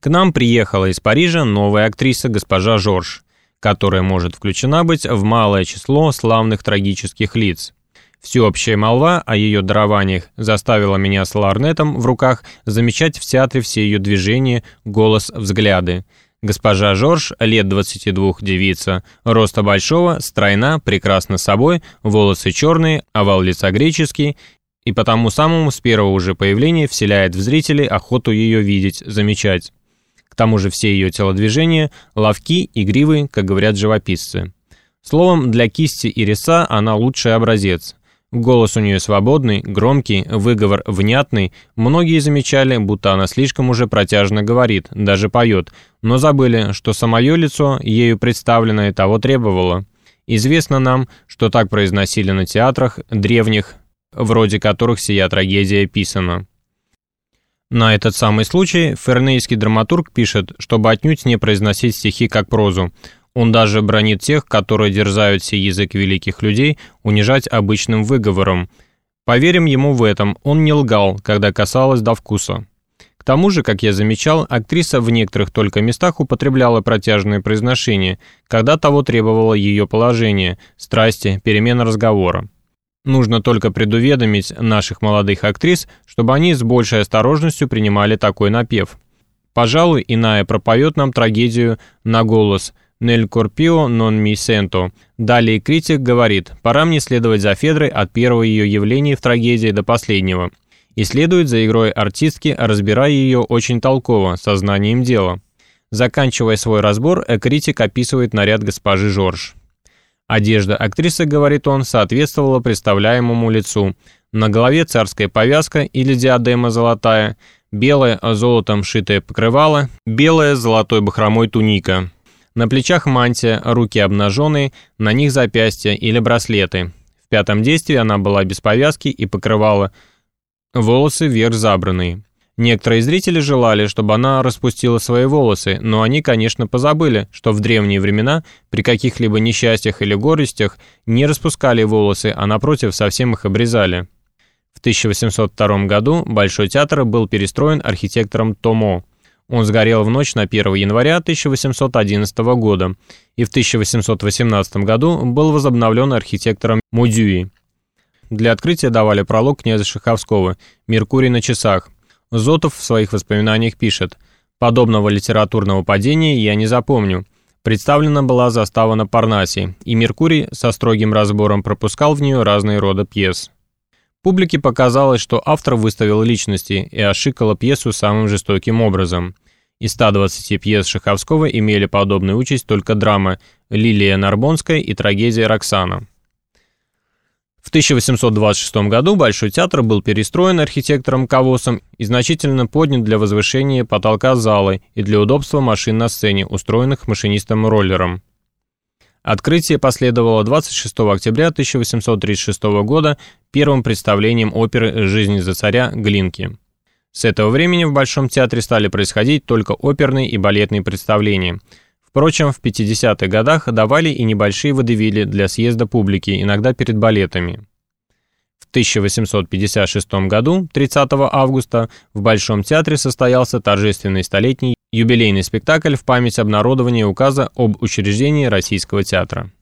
К нам приехала из Парижа новая актриса госпожа Жорж, которая может включена быть в малое число славных трагических лиц. Всеобщая молва о ее дарованиях заставила меня с ларнетом в руках замечать в театре все ее движения, голос, взгляды. Госпожа Жорж, лет 22 девица, роста большого, стройна, прекрасна собой, волосы черные, овал лица греческий, и потому самому с первого же появления вселяет в зрителей охоту ее видеть, замечать. Тому же все ее телодвижения ловки, игривые, как говорят живописцы. Словом, для кисти и реса она лучший образец. Голос у нее свободный, громкий, выговор внятный. Многие замечали, будто она слишком уже протяжно говорит, даже поет, но забыли, что самое лицо, ею представленное, того требовало. Известно нам, что так произносили на театрах древних, вроде которых сия трагедия писана. На этот самый случай фернейский драматург пишет, чтобы отнюдь не произносить стихи как прозу, он даже бронит тех, которые дерзают сей язык великих людей, унижать обычным выговором. Поверим ему в этом, он не лгал, когда касалось до вкуса. К тому же, как я замечал, актриса в некоторых только местах употребляла протяжные произношения, когда того требовало ее положение, страсти, перемена разговора. Нужно только предуведомить наших молодых актрис, чтобы они с большей осторожностью принимали такой напев. Пожалуй, иная пропоет нам трагедию на голос – Нель Корпио нон ми сенто. Далее критик говорит, пора мне следовать за Федрой от первого ее явления в трагедии до последнего. И следует за игрой артистки, разбирая ее очень толково, сознанием дела. Заканчивая свой разбор, критик описывает наряд госпожи Жорж. Одежда актрисы, говорит он, соответствовала представляемому лицу. На голове царская повязка или диадема золотая, белое золотом шитое покрывало, белая золотой бахромой туника. На плечах мантия, руки обнаженные, на них запястья или браслеты. В пятом действии она была без повязки и покрывала волосы вверх забранные. Некоторые зрители желали, чтобы она распустила свои волосы, но они, конечно, позабыли, что в древние времена при каких-либо несчастьях или горестях не распускали волосы, а напротив совсем их обрезали. В 1802 году Большой театр был перестроен архитектором Томо. Он сгорел в ночь на 1 января 1811 года и в 1818 году был возобновлен архитектором Мудюи. Для открытия давали пролог князя Шаховского «Меркурий на часах». Зотов в своих воспоминаниях пишет «Подобного литературного падения я не запомню. Представлена была застава на Парнасе, и Меркурий со строгим разбором пропускал в нее разные рода пьес». Публике показалось, что автор выставил личности и ошикала пьесу самым жестоким образом. Из 120 пьес Шаховского имели подобную участь только драма «Лилия Нарбонская» и трагедия «Роксана». В 1826 году Большой театр был перестроен архитектором Кавосом и значительно поднят для возвышения потолка залы и для удобства машин на сцене, устроенных машинистом-роллером. Открытие последовало 26 октября 1836 года первым представлением оперы «Жизнь за царя» Глинки. С этого времени в Большом театре стали происходить только оперные и балетные представления. Впрочем, в 50-х годах давали и небольшие водевили для съезда публики, иногда перед балетами. В 1856 году, 30 августа, в Большом театре состоялся торжественный столетний юбилейный спектакль в память обнародования указа об учреждении Российского театра.